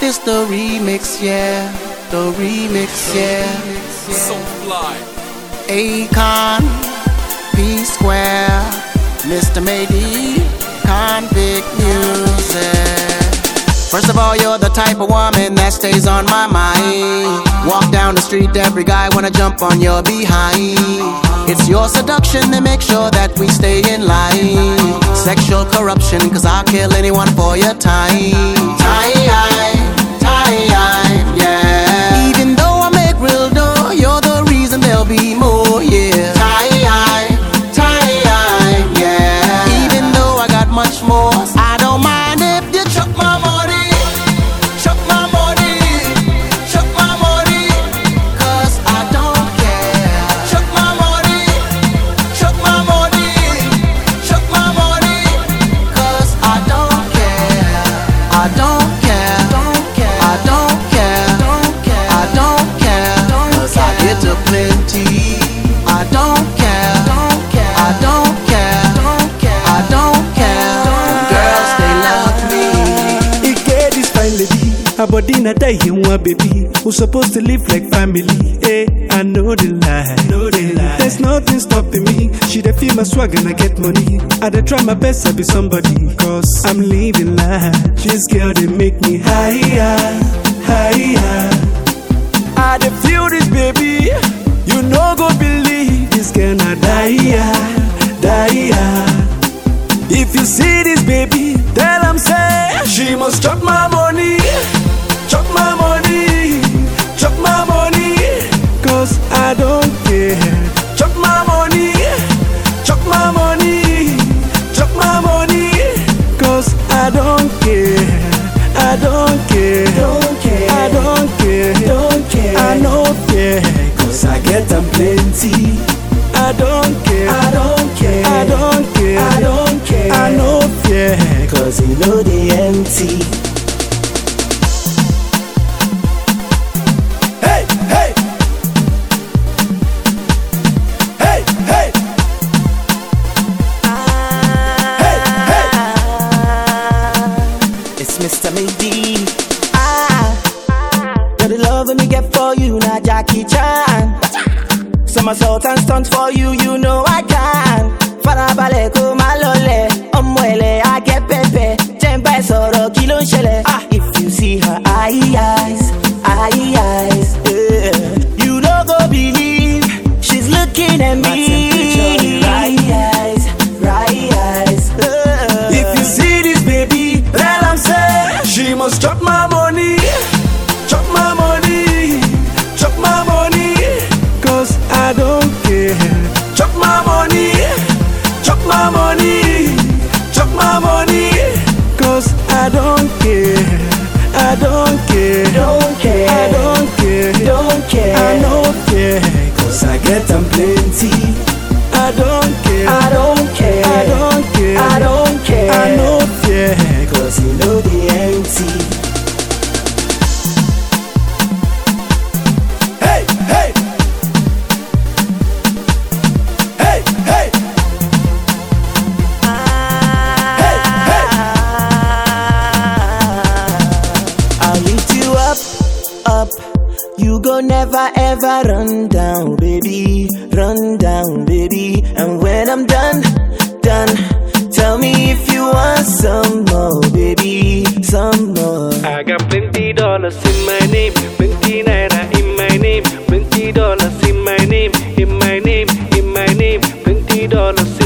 This the remix, yeah. The remix, yeah. So fly. Akon, P Square, Mr. Maybe, Konvict Music. First of all, you're the type of woman that stays on my mind. Walk down the street, every guy wanna jump on your behind. It's your seduction that makes sure that we stay in line. Sexual corruption, cause I'll kill anyone for your time, her body na die in one baby. Who supposed to live like family? Eh, I know the lie. Know the lie. There's nothing stopping me. She dey feel my swag and I get money. I dey try my best to be somebody, cause I'm living life. This girl they make me higher, higher. I dey feel this baby. You no go believe this girl na die, die. If you see this baby, care. Don't care. I don't care. Don't care. I no fear. Cause I get them plenty. I don't care. Chan. Somersault and stunt for you, you know I can. Farabalẹ̀ kó má lọlẹ̀, ọmọ ẹ̀lẹ̀ pẹ̀pẹ̀. Jẹ́ ń bá ẹ sọ̀rọ̀ kí ló ń ṣẹlẹ̀? Ah, if you see her eye eyes, eye eyes, yeah. you no go believe she's looking at me. Right eyes, right eyes. yeah. If you see this baby, tell him say she must chop my money, go never ever run down, baby. Run down, baby. And when I'm done, done, tell me if you want some more, baby. Some more. I got plenty dollars in my name, plenty naira in my name, plenty dollars in my name, in my name, in my name, plenty dollars